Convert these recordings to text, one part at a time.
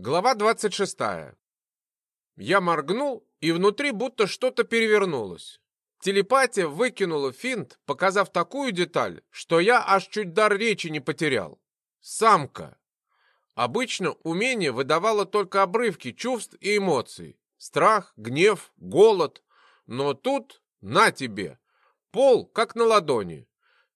Глава 26. Я моргнул, и внутри будто что-то перевернулось. Телепатия выкинула финт, показав такую деталь, что я аж чуть дар речи не потерял. Самка. Обычно умение выдавало только обрывки чувств и эмоций. Страх, гнев, голод. Но тут на тебе. Пол как на ладони.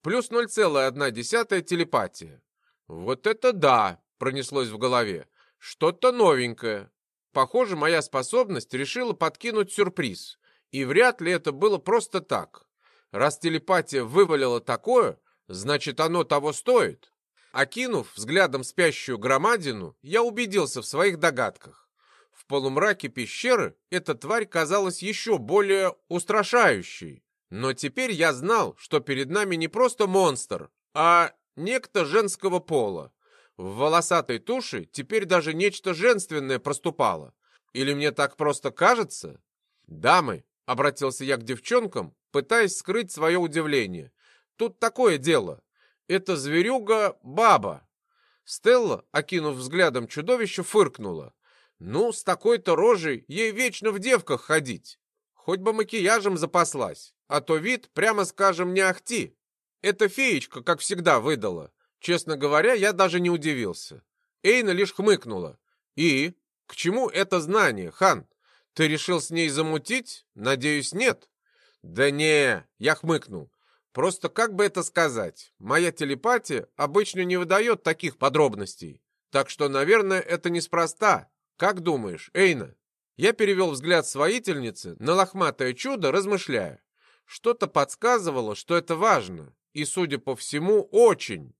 Плюс 0,1 телепатия. Вот это да, пронеслось в голове. Что-то новенькое. Похоже, моя способность решила подкинуть сюрприз. И вряд ли это было просто так. Раз телепатия вывалила такое, значит, оно того стоит. Окинув взглядом спящую громадину, я убедился в своих догадках. В полумраке пещеры эта тварь казалась еще более устрашающей. Но теперь я знал, что перед нами не просто монстр, а некто женского пола. В волосатой туше теперь даже нечто женственное проступало. Или мне так просто кажется? Дамы, обратился я к девчонкам, пытаясь скрыть свое удивление. Тут такое дело. Это зверюга баба. Стелла, окинув взглядом чудовище, фыркнула. Ну, с такой-то рожей ей вечно в девках ходить. Хоть бы макияжем запаслась, а то вид, прямо скажем, не ахти. Эта феечка, как всегда, выдала. Честно говоря, я даже не удивился. Эйна лишь хмыкнула. «И? К чему это знание, хан? Ты решил с ней замутить? Надеюсь, нет?» «Да не!» — я хмыкнул. «Просто как бы это сказать? Моя телепатия обычно не выдает таких подробностей. Так что, наверное, это неспроста. Как думаешь, Эйна?» Я перевел взгляд своительницы на лохматое чудо, размышляя. Что-то подсказывало, что это важно. И, судя по всему, очень.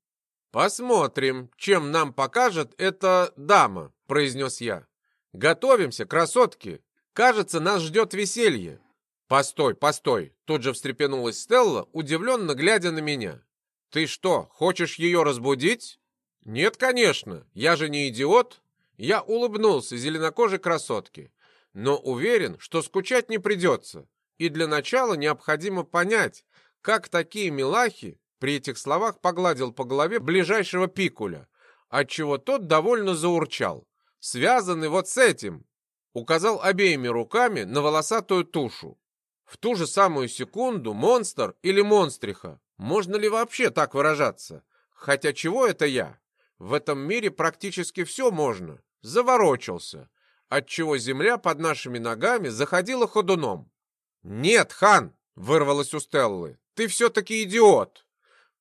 «Посмотрим, чем нам покажет эта дама», — произнес я. «Готовимся, красотки. Кажется, нас ждет веселье». «Постой, постой!» — тут же встрепенулась Стелла, удивленно глядя на меня. «Ты что, хочешь ее разбудить?» «Нет, конечно, я же не идиот». Я улыбнулся зеленокожей красотке, но уверен, что скучать не придется. И для начала необходимо понять, как такие милахи при этих словах погладил по голове ближайшего пикуля, отчего тот довольно заурчал. «Связанный вот с этим!» Указал обеими руками на волосатую тушу. В ту же самую секунду монстр или монстриха, можно ли вообще так выражаться? Хотя чего это я? В этом мире практически все можно. Заворочился, отчего земля под нашими ногами заходила ходуном. «Нет, хан!» — вырвалось у Стеллы. «Ты все-таки идиот!»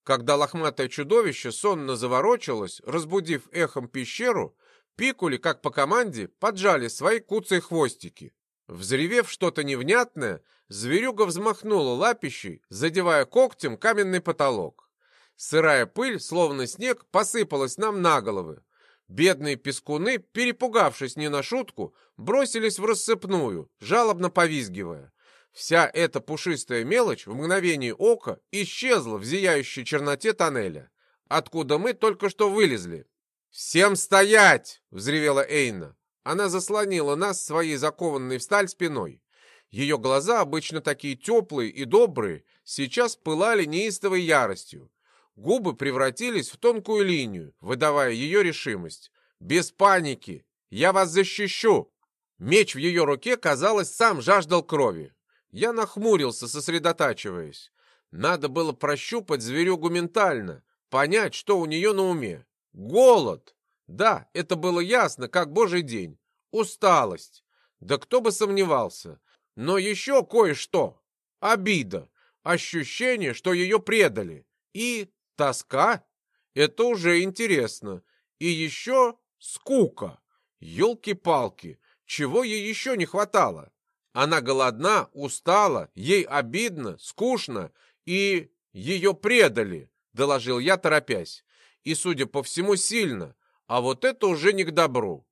Когда лохматое чудовище сонно заворочилось, разбудив эхом пещеру, пикули, как по команде, поджали свои куцые хвостики. Взревев что-то невнятное, зверюга взмахнула лапищей, задевая когтем каменный потолок. Сырая пыль, словно снег, посыпалась нам на головы. Бедные пескуны, перепугавшись не на шутку, бросились в рассыпную, жалобно повизгивая. Вся эта пушистая мелочь в мгновение ока исчезла в зияющей черноте тоннеля, откуда мы только что вылезли. «Всем стоять!» — взревела Эйна. Она заслонила нас своей закованной в сталь спиной. Ее глаза, обычно такие теплые и добрые, сейчас пылали неистовой яростью. Губы превратились в тонкую линию, выдавая ее решимость. «Без паники! Я вас защищу!» Меч в ее руке, казалось, сам жаждал крови. Я нахмурился, сосредотачиваясь. Надо было прощупать зверюгу ментально, понять, что у нее на уме. Голод! Да, это было ясно, как божий день. Усталость. Да кто бы сомневался. Но еще кое-что. Обида. Ощущение, что ее предали. И тоска. Это уже интересно. И еще скука. Елки-палки. Чего ей еще не хватало? Она голодна, устала, ей обидно, скучно, и ее предали, доложил я, торопясь. И, судя по всему, сильно. А вот это уже не к добру.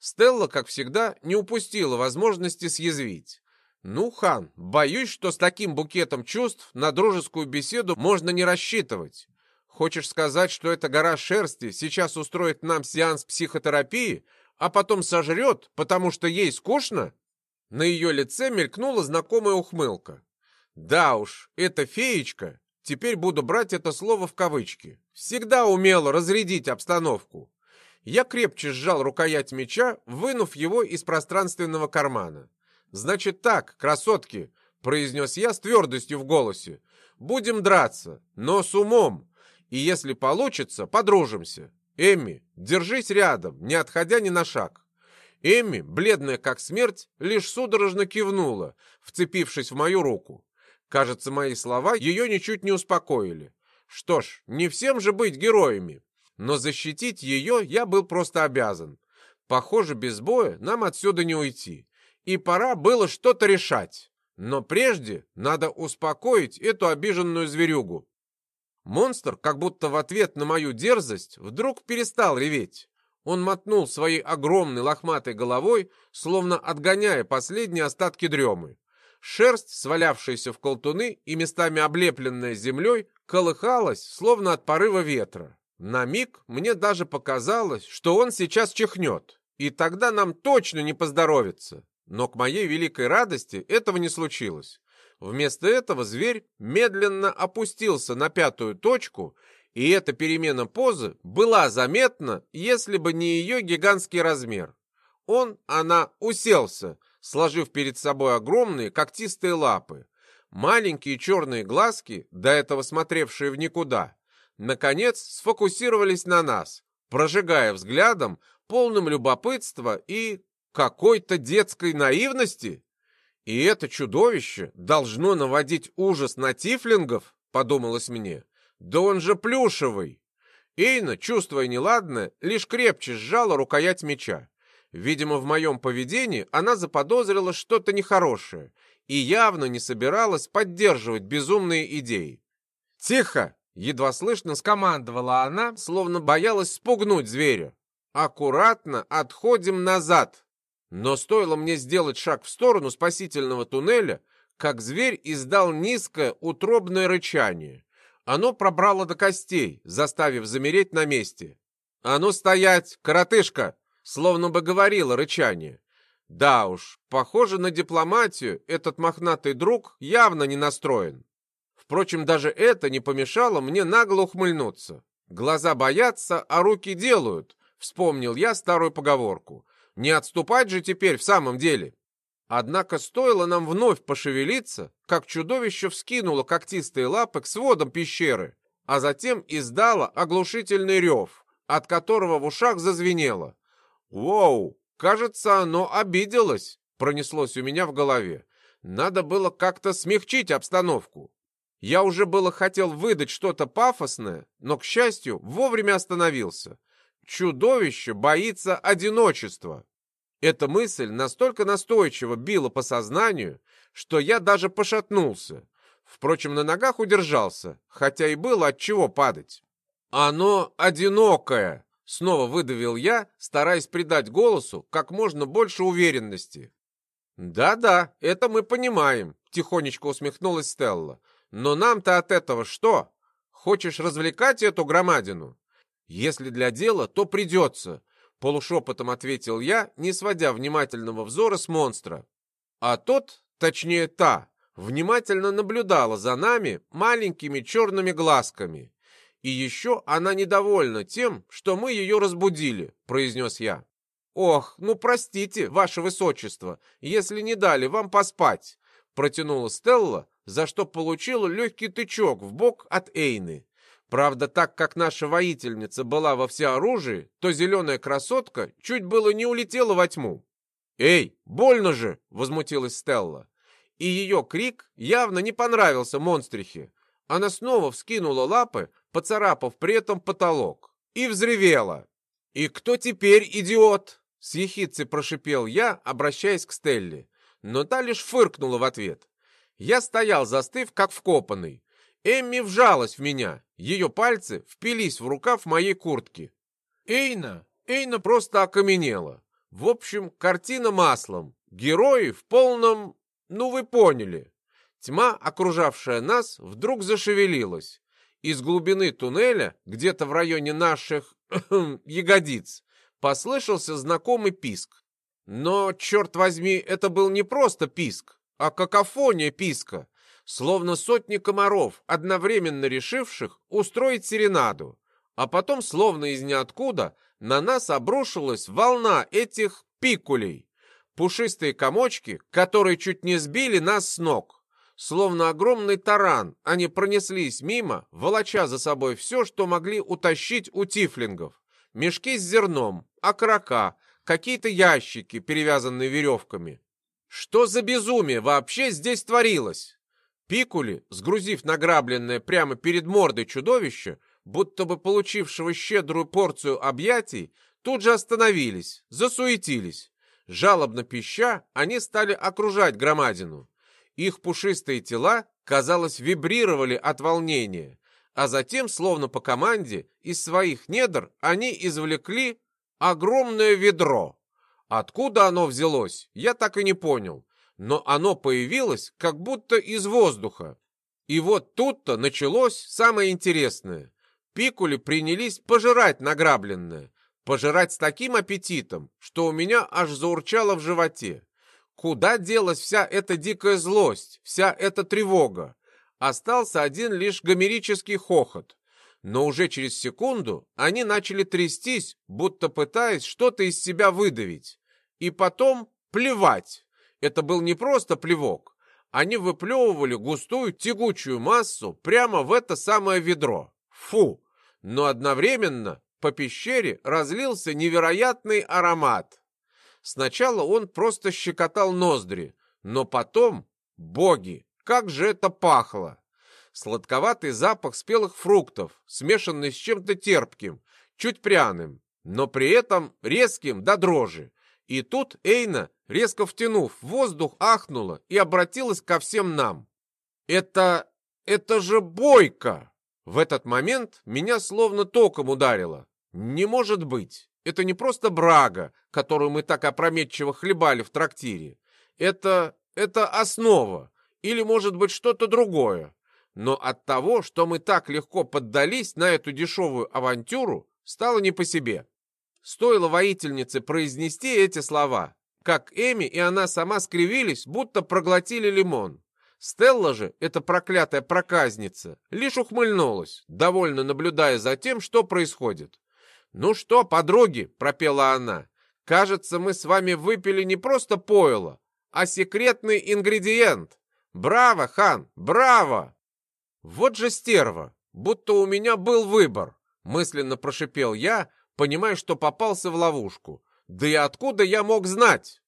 Стелла, как всегда, не упустила возможности съязвить. «Ну, хан, боюсь, что с таким букетом чувств на дружескую беседу можно не рассчитывать. Хочешь сказать, что эта гора шерсти сейчас устроит нам сеанс психотерапии, а потом сожрет, потому что ей скучно?» На ее лице мелькнула знакомая ухмылка. Да уж, эта феечка, теперь буду брать это слово в кавычки, всегда умела разрядить обстановку. Я крепче сжал рукоять меча, вынув его из пространственного кармана. «Значит так, красотки», — произнес я с твердостью в голосе. «Будем драться, но с умом. И если получится, подружимся. Эмми, держись рядом, не отходя ни на шаг». Эмми, бледная как смерть, лишь судорожно кивнула, вцепившись в мою руку. Кажется, мои слова ее ничуть не успокоили. Что ж, не всем же быть героями. Но защитить ее я был просто обязан. Похоже, без боя нам отсюда не уйти. И пора было что-то решать. Но прежде надо успокоить эту обиженную зверюгу. Монстр, как будто в ответ на мою дерзость, вдруг перестал реветь. Он мотнул своей огромной лохматой головой, словно отгоняя последние остатки дремы. Шерсть, свалявшаяся в колтуны и местами облепленная землей, колыхалась, словно от порыва ветра. На миг мне даже показалось, что он сейчас чихнет, и тогда нам точно не поздоровится. Но к моей великой радости этого не случилось. Вместо этого зверь медленно опустился на пятую точку, и эта перемена позы была заметна, если бы не ее гигантский размер. Он, она, уселся, сложив перед собой огромные когтистые лапы. Маленькие черные глазки, до этого смотревшие в никуда, наконец сфокусировались на нас, прожигая взглядом, полным любопытства и какой-то детской наивности. И это чудовище должно наводить ужас на тифлингов, подумалось мне. Да он же плюшевый. Эйна, чувствуя неладное, лишь крепче сжала рукоять меча. Видимо, в моем поведении она заподозрила что-то нехорошее и явно не собиралась поддерживать безумные идеи. «Тихо!» — едва слышно скомандовала она, словно боялась спугнуть зверя. «Аккуратно отходим назад!» Но стоило мне сделать шаг в сторону спасительного туннеля, как зверь издал низкое утробное рычание. Оно пробрало до костей, заставив замереть на месте. «А ну стоять, коротышка!» Словно бы говорило рычание. Да уж, похоже на дипломатию, этот мохнатый друг явно не настроен. Впрочем, даже это не помешало мне нагло ухмыльнуться. Глаза боятся, а руки делают, вспомнил я старую поговорку. Не отступать же теперь в самом деле. Однако стоило нам вновь пошевелиться, как чудовище вскинуло когтистые лапы к сводам пещеры, а затем издало оглушительный рев, от которого в ушах зазвенело. «Воу! Кажется, оно обиделось!» — пронеслось у меня в голове. Надо было как-то смягчить обстановку. Я уже было хотел выдать что-то пафосное, но, к счастью, вовремя остановился. Чудовище боится одиночества. Эта мысль настолько настойчиво била по сознанию, что я даже пошатнулся. Впрочем, на ногах удержался, хотя и было от чего падать. «Оно одинокое!» — снова выдавил я, стараясь придать голосу как можно больше уверенности. «Да-да, это мы понимаем», — тихонечко усмехнулась Стелла. «Но нам-то от этого что? Хочешь развлекать эту громадину?» «Если для дела, то придется», — полушепотом ответил я, не сводя внимательного взора с монстра. А тот, точнее та, внимательно наблюдала за нами маленькими черными глазками. «И еще она недовольна тем, что мы ее разбудили», — произнес я. «Ох, ну простите, ваше высочество, если не дали вам поспать», — протянула Стелла, за что получила легкий тычок в бок от Эйны. Правда, так как наша воительница была во всеоружии, то зеленая красотка чуть было не улетела во тьму. «Эй, больно же!» — возмутилась Стелла. И ее крик явно не понравился монстрихе. Она снова вскинула лапы, поцарапав при этом потолок, и взревела. «И кто теперь идиот?» — с ехидцей прошипел я, обращаясь к Стелле, но та лишь фыркнула в ответ. Я стоял, застыв, как вкопанный. Эмми вжалась в меня, ее пальцы впились в рукав моей куртки. Эйна, Эйна просто окаменела. В общем, картина маслом. Герои в полном... Ну, вы поняли. Тьма, окружавшая нас, вдруг зашевелилась. Из глубины туннеля, где-то в районе наших ягодиц, послышался знакомый писк. Но, черт возьми, это был не просто писк, а какофония писка, словно сотни комаров, одновременно решивших устроить серенаду. А потом, словно из ниоткуда, на нас обрушилась волна этих пикулей. Пушистые комочки, которые чуть не сбили нас с ног. Словно огромный таран, они пронеслись мимо, волоча за собой все, что могли утащить у тифлингов. Мешки с зерном, окрока, какие-то ящики, перевязанные веревками. Что за безумие вообще здесь творилось? Пикули, сгрузив награбленное прямо перед мордой чудовища, будто бы получившего щедрую порцию объятий, тут же остановились, засуетились. Жалобно пища, они стали окружать громадину. Их пушистые тела, казалось, вибрировали от волнения, а затем, словно по команде, из своих недр они извлекли огромное ведро. Откуда оно взялось, я так и не понял, но оно появилось как будто из воздуха. И вот тут-то началось самое интересное. Пикули принялись пожирать награбленное, пожирать с таким аппетитом, что у меня аж заурчало в животе. Куда делась вся эта дикая злость, вся эта тревога? Остался один лишь гомерический хохот. Но уже через секунду они начали трястись, будто пытаясь что-то из себя выдавить. И потом плевать. Это был не просто плевок. Они выплевывали густую тягучую массу прямо в это самое ведро. Фу! Но одновременно по пещере разлился невероятный аромат. Сначала он просто щекотал ноздри, но потом, боги, как же это пахло! Сладковатый запах спелых фруктов, смешанный с чем-то терпким, чуть пряным, но при этом резким до дрожи. И тут Эйна, резко втянув воздух, ахнула и обратилась ко всем нам. «Это... это же Бойко!» В этот момент меня словно током ударило. «Не может быть! Это не просто брага, которую мы так опрометчиво хлебали в трактире. Это... это основа. Или, может быть, что-то другое. Но от того, что мы так легко поддались на эту дешевую авантюру, стало не по себе. Стоило воительнице произнести эти слова, как Эми и она сама скривились, будто проглотили лимон. Стелла же, эта проклятая проказница, лишь ухмыльнулась, довольно наблюдая за тем, что происходит. «Ну что, подруги», — пропела она, — «кажется, мы с вами выпили не просто пойло, а секретный ингредиент. Браво, хан, браво!» «Вот же стерва, будто у меня был выбор», — мысленно прошипел я, понимая, что попался в ловушку. «Да и откуда я мог знать?»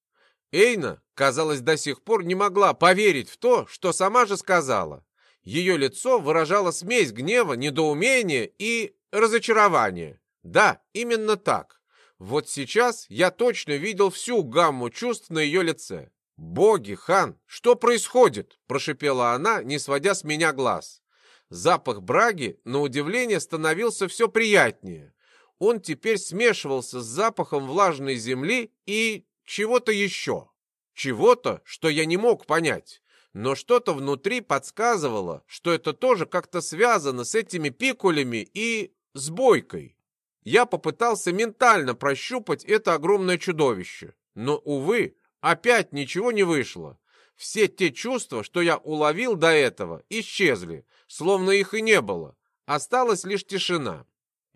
Эйна, казалось, до сих пор не могла поверить в то, что сама же сказала. Ее лицо выражало смесь гнева, недоумения и разочарования. Да, именно так. Вот сейчас я точно видел всю гамму чувств на ее лице. «Боги, хан, что происходит?» – прошипела она, не сводя с меня глаз. Запах браги, на удивление, становился все приятнее. Он теперь смешивался с запахом влажной земли и чего-то еще. Чего-то, что я не мог понять. Но что-то внутри подсказывало, что это тоже как-то связано с этими пикулями и с бойкой. Я попытался ментально прощупать это огромное чудовище, но, увы, опять ничего не вышло. Все те чувства, что я уловил до этого, исчезли, словно их и не было. Осталась лишь тишина.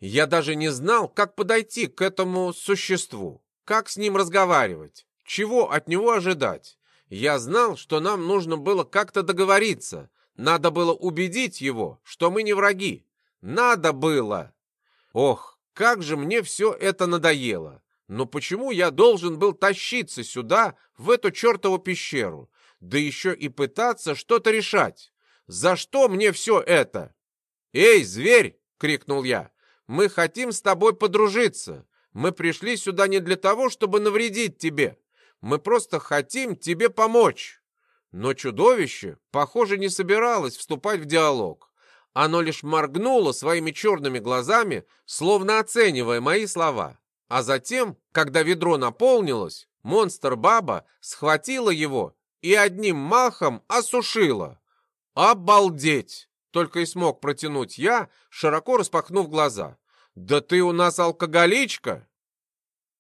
Я даже не знал, как подойти к этому существу, как с ним разговаривать, чего от него ожидать. Я знал, что нам нужно было как-то договориться, надо было убедить его, что мы не враги. Надо было. Ох, как же мне все это надоело! Но почему я должен был тащиться сюда, в эту чертову пещеру? Да еще и пытаться что-то решать. За что мне все это? «Эй, зверь!» — крикнул я. «Мы хотим с тобой подружиться. Мы пришли сюда не для того, чтобы навредить тебе. Мы просто хотим тебе помочь». Но чудовище, похоже, не собиралось вступать в диалог. Оно лишь моргнуло своими черными глазами, словно оценивая мои слова. А затем, когда ведро наполнилось, монстр-баба схватила его и одним махом осушила. «Обалдеть!» — только и смог протянуть я, широко распахнув глаза. «Да ты у нас алкоголичка!»